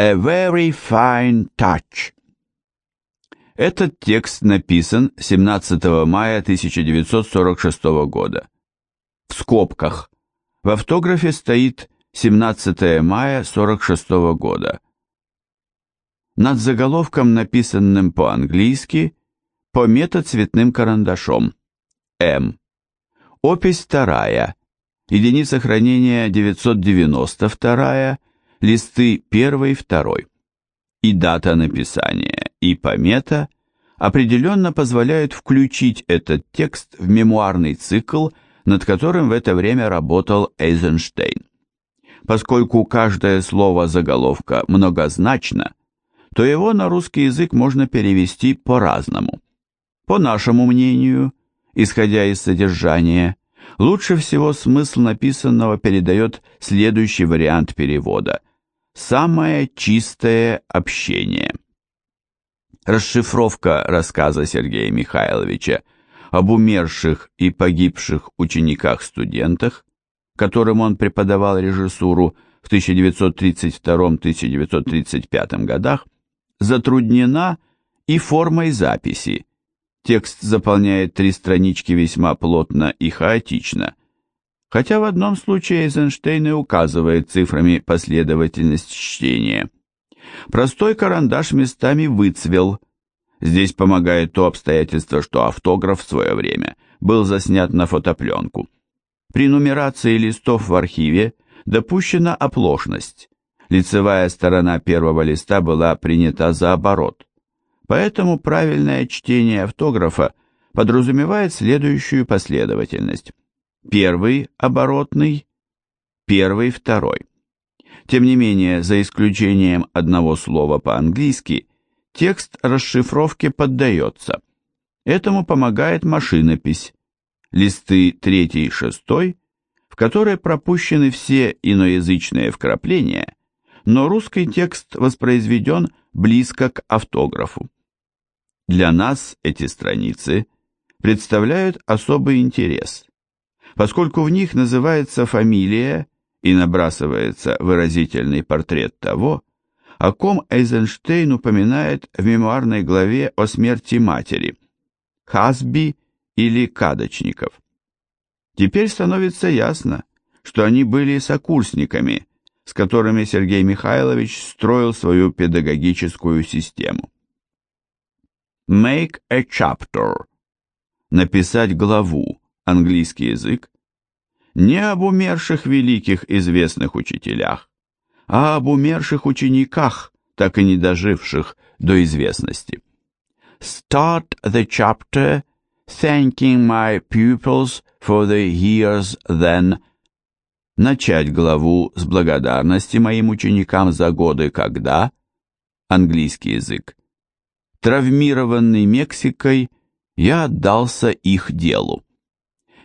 A very fine touch. Этот текст написан 17 мая 1946 года. В скобках. В автографе стоит 17 мая 1946 года. Над заголовком, написанным по-английски, помета цветным карандашом. М. Опись вторая. Единица хранения 992, листы 1 и 2. И дата написания и помета определенно позволяют включить этот текст в мемуарный цикл, над которым в это время работал Эйзенштейн. Поскольку каждое слово заголовка многозначно, то его на русский язык можно перевести по-разному. По нашему мнению, исходя из содержания, лучше всего смысл написанного передает следующий вариант перевода «Самое чистое общение». Расшифровка рассказа Сергея Михайловича об умерших и погибших учениках-студентах, которым он преподавал режиссуру в 1932-1935 годах, затруднена и формой записи. Текст заполняет три странички весьма плотно и хаотично, хотя в одном случае Эйзенштейн и указывает цифрами последовательность чтения – Простой карандаш местами выцвел. Здесь помогает то обстоятельство, что автограф в свое время был заснят на фотопленку. При нумерации листов в архиве допущена оплошность. Лицевая сторона первого листа была принята за оборот. Поэтому правильное чтение автографа подразумевает следующую последовательность. Первый оборотный, первый второй. Тем не менее, за исключением одного слова по-английски, текст расшифровке поддается. Этому помогает машинопись, листы 3 и 6, в которой пропущены все иноязычные вкрапления, но русский текст воспроизведен близко к автографу. Для нас эти страницы представляют особый интерес, поскольку в них называется фамилия и набрасывается выразительный портрет того, о ком Эйзенштейн упоминает в мемуарной главе о смерти матери, Хасби или Кадочников. Теперь становится ясно, что они были сокурсниками, с которыми Сергей Михайлович строил свою педагогическую систему. Make a chapter. Написать главу, английский язык, не об умерших великих известных учителях, а об умерших учениках, так и не доживших до известности. Start the chapter thanking my pupils for the years then. Начать главу с благодарности моим ученикам за годы когда, английский язык, травмированный Мексикой, я отдался их делу.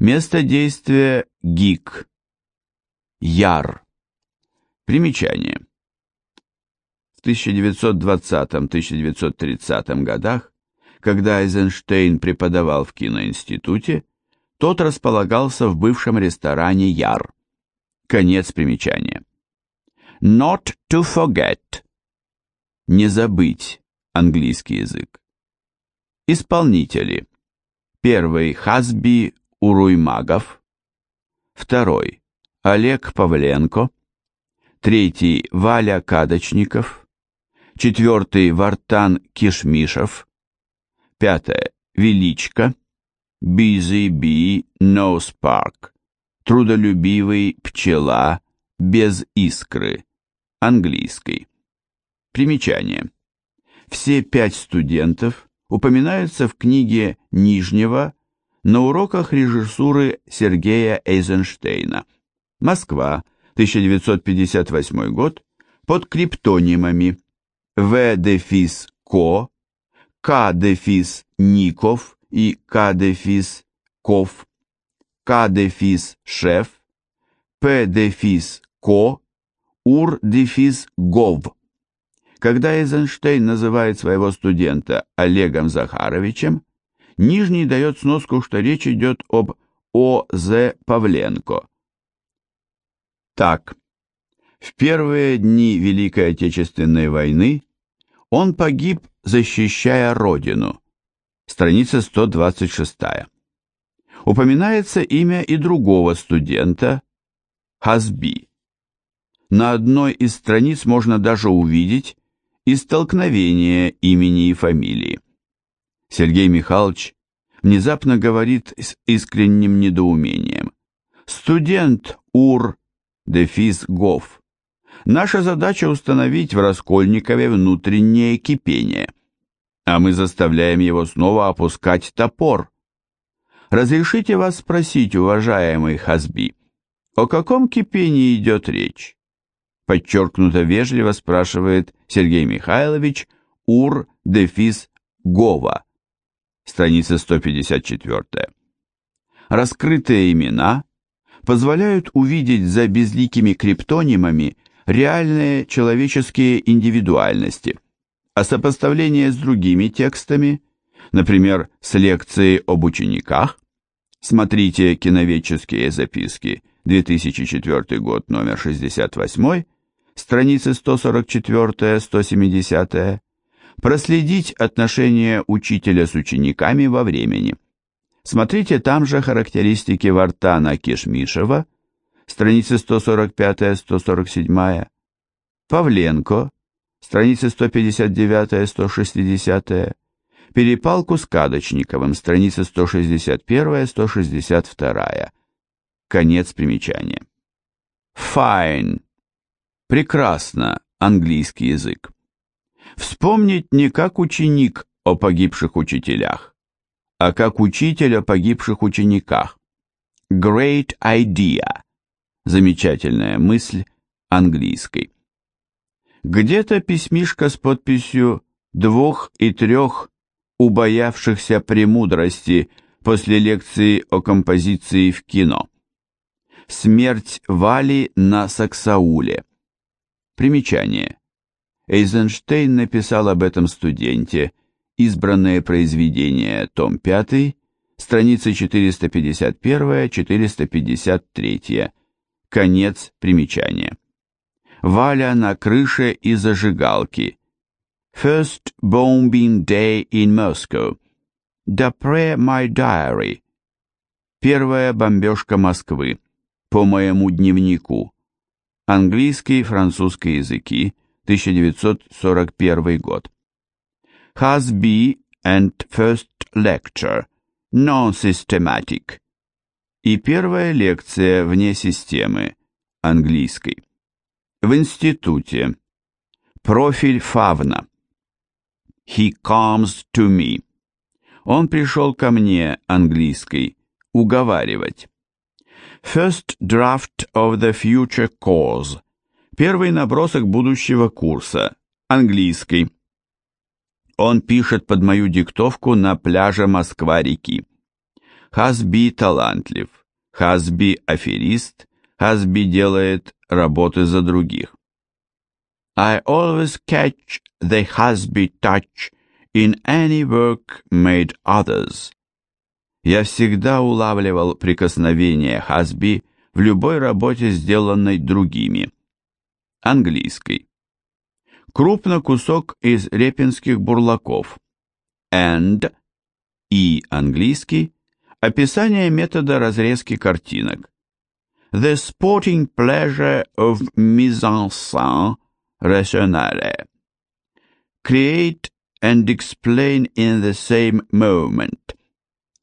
Место действия – ГИК. Яр. Примечание. В 1920-1930 годах, когда Эйзенштейн преподавал в киноинституте, тот располагался в бывшем ресторане Яр. Конец примечания. Not to forget. Не забыть. Английский язык. Исполнители. Первый Хасби Уруймагов, второй – Олег Павленко, третий – Валя Кадочников, четвертый – Вартан Кишмишев, пятое – Величко, Busy Bee No Spark, трудолюбивый пчела без искры, английский. Примечание. Все пять студентов упоминаются в книге Нижнего на уроках режиссуры Сергея Эйзенштейна. Москва, 1958 год, под криптонимами В. Дефис Ко, К. Дефис Ников и К. Дефис Ков, К. Дефис Шеф, П. Дефис Ко, Ур. Дефис Гов. Когда Эйзенштейн называет своего студента Олегом Захаровичем, Нижний дает сноску, что речь идет об О.З. Павленко. Так, В первые дни Великой Отечественной войны он погиб, защищая Родину. Страница 126. Упоминается имя и другого студента, Хазби. На одной из страниц можно даже увидеть истолкновение имени и фамилии. Сергей Михайлович внезапно говорит с искренним недоумением. Студент УР, дефис ГОВ. Наша задача установить в Раскольникове внутреннее кипение, а мы заставляем его снова опускать топор. Разрешите вас спросить, уважаемый Хазби, о каком кипении идет речь? Подчеркнуто вежливо спрашивает Сергей Михайлович Ур Дефис Гова. Страница 154. Раскрытые имена позволяют увидеть за безликими криптонимами реальные человеческие индивидуальности, а сопоставление с другими текстами, например, с лекцией об учениках, смотрите «Киноведческие записки», 2004 год, номер 68, страницы 144-170, проследить отношения учителя с учениками во времени. Смотрите там же характеристики Вартана Кишмишева, страницы 145-147, Павленко, страницы 159-160, перепалку с Кадочниковым, страницы 161-162. Конец примечания. Fine. Прекрасно. Английский язык. Вспомнить не как ученик о погибших учителях, а как учитель о погибших учениках. Great idea. Замечательная мысль английской. Где-то письмишко с подписью двух и трех убоявшихся премудрости после лекции о композиции в кино. Смерть Вали на Саксауле. Примечание. Эйзенштейн написал об этом студенте. Избранное произведение, том 5, страницы 451-453. Конец примечания. Валя на крыше и зажигалки. First bombing day in Moscow. D'après my diary. Первая бомбежка Москвы. По моему дневнику. Английский, французский языки. 1941 год. Has be and first lecture. Non-systematic и первая лекция вне системы, английской. В институте. Профиль Фавна. He comes to me. Он пришел ко мне, английской, уговаривать. First draft of the future course. Первый набросок будущего курса, английский. Он пишет под мою диктовку на пляже Москва-реки. Хасби талантлив, Хасби аферист, Хасби делает работы за других. I always catch the Husby touch in any work made others. Я всегда улавливал прикосновение Хасби в любой работе, сделанной другими. Английский. Крупно кусок из репинских бурлаков. And и английский Описание метода разрезки картинок. The sporting pleasure of mise-en-scène rationnelle. Create and explain in the same moment.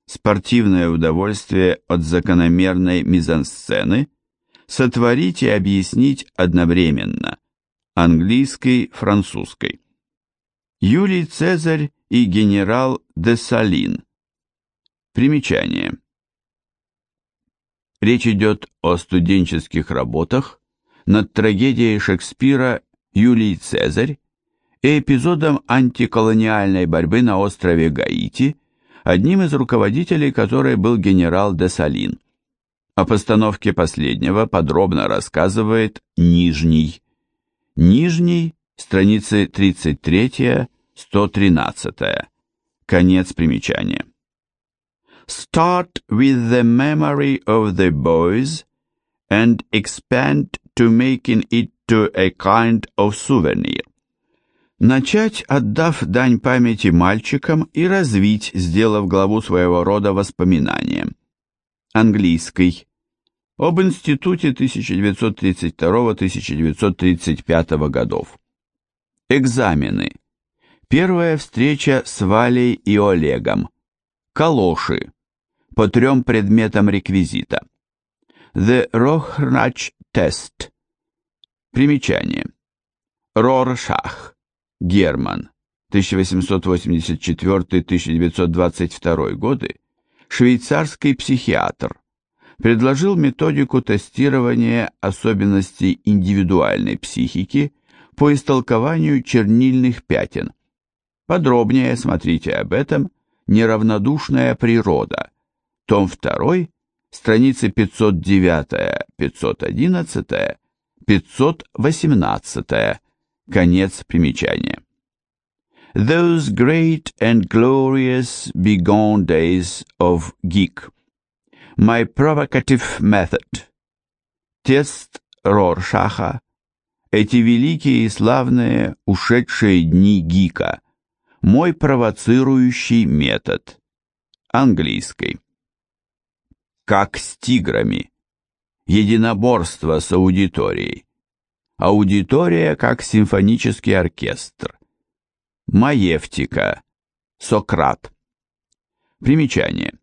Спортивное удовольствие от закономерной мизансцены. Сотворить и объяснить одновременно. Английской, французской. Юлий Цезарь и генерал Десалин. Примечание. Речь идет о студенческих работах над трагедией Шекспира «Юлий Цезарь» и эпизодом антиколониальной борьбы на острове Гаити, одним из руководителей которой был генерал Десалин. О постановке последнего подробно рассказывает Нижний. Нижний, страницы 33-113. Конец примечания. Start with the memory of the boys and expand to making it to a kind of souvenir. Начать, отдав дань памяти мальчикам и развить, сделав главу своего рода воспоминанием. Английский. Об институте 1932-1935 годов. Экзамены. Первая встреча с Валей и Олегом. Калоши. По трем предметам реквизита. The Rorschach Test. Примечание. Роршах. Герман. 1884-1922 годы. Швейцарский психиатр. Предложил методику тестирования особенностей индивидуальной психики по истолкованию чернильных пятен. Подробнее смотрите об этом «Неравнодушная природа», том 2, страницы 509-511, 518, конец примечания. Those great and glorious bygone days of geek. My provocative method. Тест Роршаха. Эти великие и славные ушедшие дни гика. Мой провоцирующий метод. Английский. Как с тиграми. Единоборство с аудиторией. Аудитория как симфонический оркестр. Маевтика. Сократ. Примечание.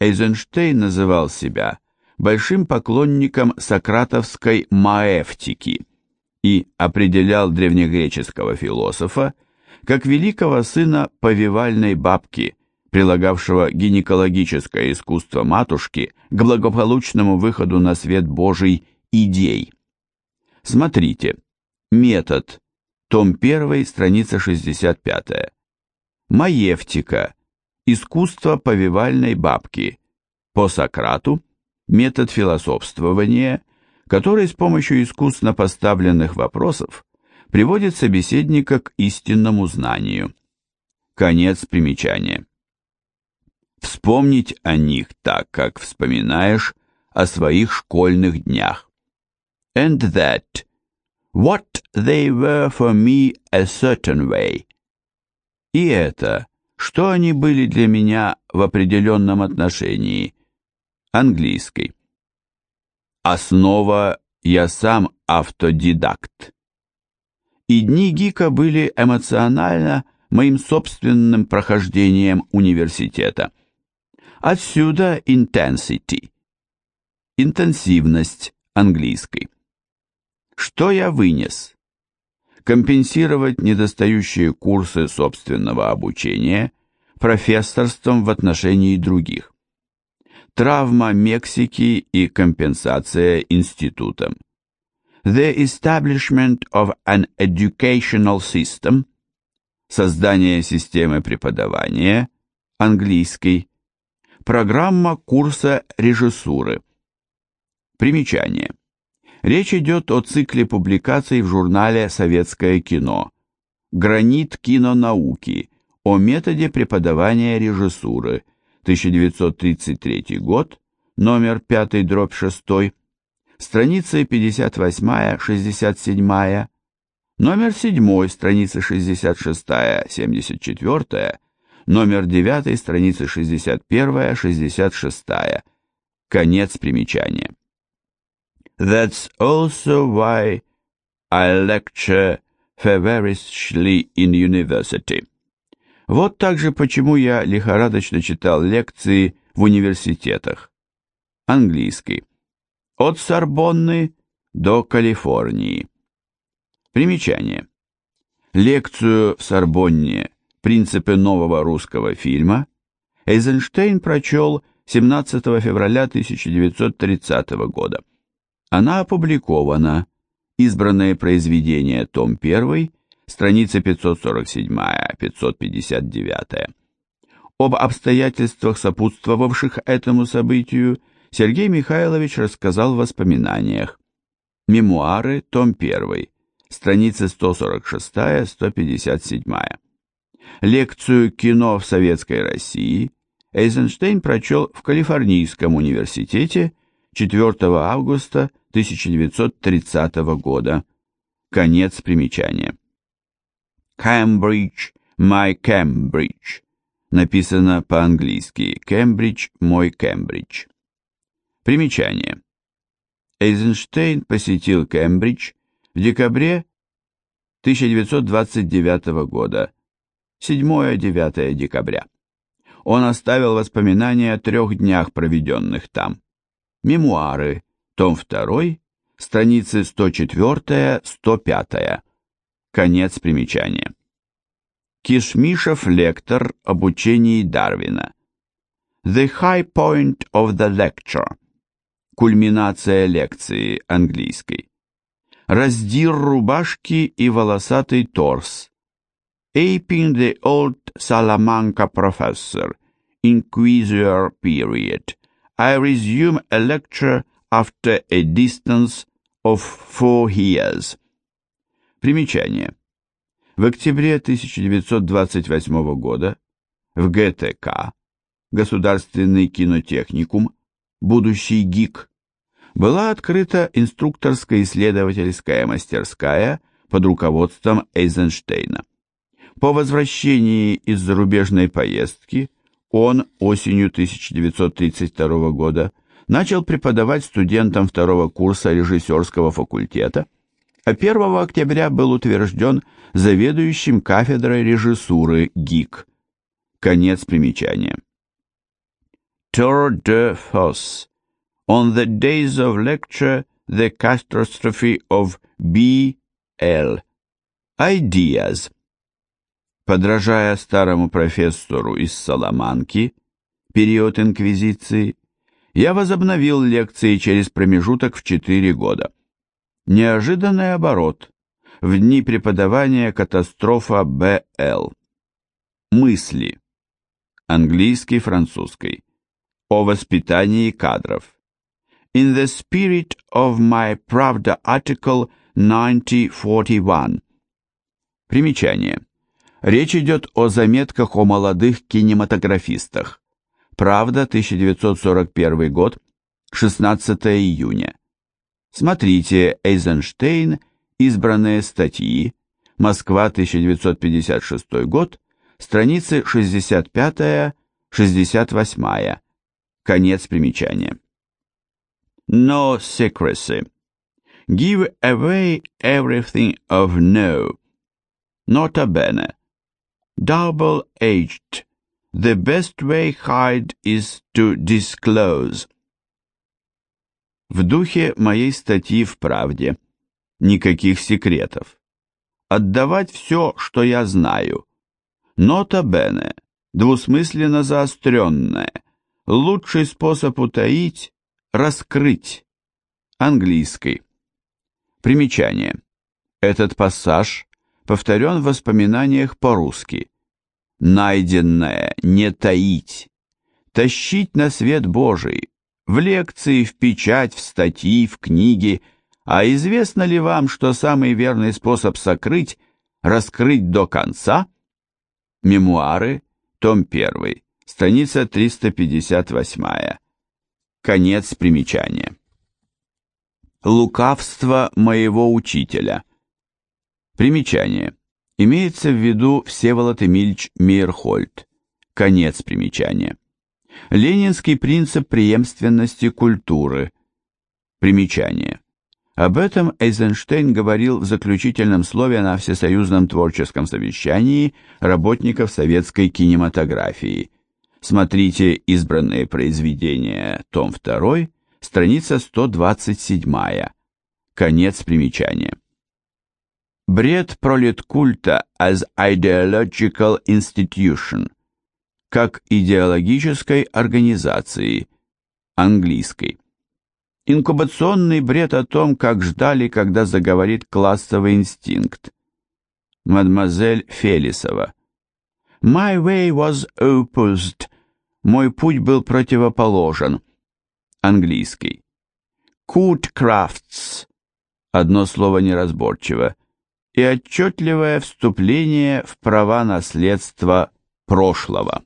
Эйзенштейн называл себя большим поклонником сократовской маевтики и определял древнегреческого философа как великого сына повивальной бабки, прилагавшего гинекологическое искусство матушки к благополучному выходу на свет Божий идей. Смотрите. Метод. Том 1, страница 65. Маевтика. Искусство повивальной бабки. По Сократу. Метод философствования, который с помощью искусно поставленных вопросов приводит собеседника к истинному знанию. Конец примечания. Вспомнить о них так, как вспоминаешь о своих школьных днях. And that, what they were for me a certain way. И это, что они были для меня в определенном отношении, английской. Основа «я сам автодидакт». И дни Гика были эмоционально моим собственным прохождением университета. Отсюда intensity. Интенсивность английской. Что я вынес? Компенсировать недостающие курсы собственного обучения профессорством в отношении других. Травма Мексики и компенсация институтом. The establishment of an educational system. Создание системы преподавания. Английский Программа курса режиссуры. Примечание. Речь идет о цикле публикаций в журнале «Советское кино». «Гранит кинонауки» о методе преподавания режиссуры. 1933 год, номер 5 дробь 6, страницы 58-67, номер 7, страницы 66-74, номер 9, страницы 61-66. Конец примечания. That's also why I lecture feverishly in university. Вот также почему я лихорадочно читал лекции в университетах. Английский. От Сорбонны до Калифорнии. Примечание. Лекцию в Сорбонне «Принципы нового русского фильма» Эйзенштейн прочел 17 февраля 1930 года. Она опубликована. Избранные произведения, том 1, страница 547-559. Об обстоятельствах, сопутствовавших этому событию, Сергей Михайлович рассказал в воспоминаниях. Мемуары, том 1, страницы 146-157. Лекцию «Кино в Советской России» Эйзенштейн прочел в Калифорнийском университете 4 августа 1930 года. Конец примечания. Cambridge, my Cambridge. Написано по-английски. Кембридж, мой Кембридж. Примечание. Эйзенштейн посетил Кембридж в декабре 1929 года, 7-9 декабря. Он оставил воспоминания о трех днях, проведенных там. Мемуары, том 2, страницы 104-105. Конец примечания. Кишмишев лектор об учении Дарвина. The high point of the lecture. Кульминация лекции английской. Раздир рубашки и волосатый торс. Aping the old Salamanca professor. Inquisitor period. I resume a lecture after a distance of four years. Примечание. В октябре 1928 года в ГТК, Государственный кинотехникум, будущий ГИК, была открыта инструкторская исследовательская мастерская под руководством Эйзенштейна. По возвращении из зарубежной поездки он осенью 1932 года начал преподавать студентам второго курса режиссерского факультета, а 1 октября был утвержден заведующим кафедрой режиссуры ГИК. Конец примечания. Tour de force. On the days of lecture, the catastrophe of B.L. Ideas. Подражая старому профессору из Саламанки, период инквизиции, я возобновил лекции через промежуток в 4 года. Неожиданный оборот. В дни преподавания катастрофа Б.Л. Мысли. Английский, французский. О воспитании кадров. In the spirit of my Pravda article 9041. Примечание. Речь идет о заметках о молодых кинематографистах. Правда, 1941 год, 16 июня. Смотрите Эйзенштейн, избранные статьи, Москва, 1956 год, страницы 65-68. Конец примечания. No secrecy. Give away everything of no. Nota bene. Double-aged. The best way hide is to disclose. В духе моей статьи в «Правде» никаких секретов. Отдавать все, что я знаю. Нота бене, двусмысленно заостренное. Лучший способ утаить – раскрыть. Английский. Примечание. Этот пассаж повторен в воспоминаниях по-русски найденное не таить, тащить на свет Божий, в лекции, в печать, в статьи, в книги, а известно ли вам, что самый верный способ сокрыть – раскрыть до конца? Мемуары, том 1, страница 358. Конец примечания. Лукавство моего учителя. Примечание. Имеется в виду Всеволод Эмильч Мейерхольд. Конец примечания. Ленинский принцип преемственности культуры. Примечание. Об этом Эйзенштейн говорил в заключительном слове на Всесоюзном творческом совещании работников советской кинематографии. Смотрите избранные произведения, том 2, страница 127. Конец примечания. Бред пролеткульта as ideological institution, как идеологической организации, английской. Инкубационный бред о том, как ждали, когда заговорит классовый инстинкт. Мадемуазель Фелисова. My way was opposed. Мой путь был противоположен. Английский. Courtcrafts. Одно слово неразборчиво и отчетливое вступление в права наследства прошлого.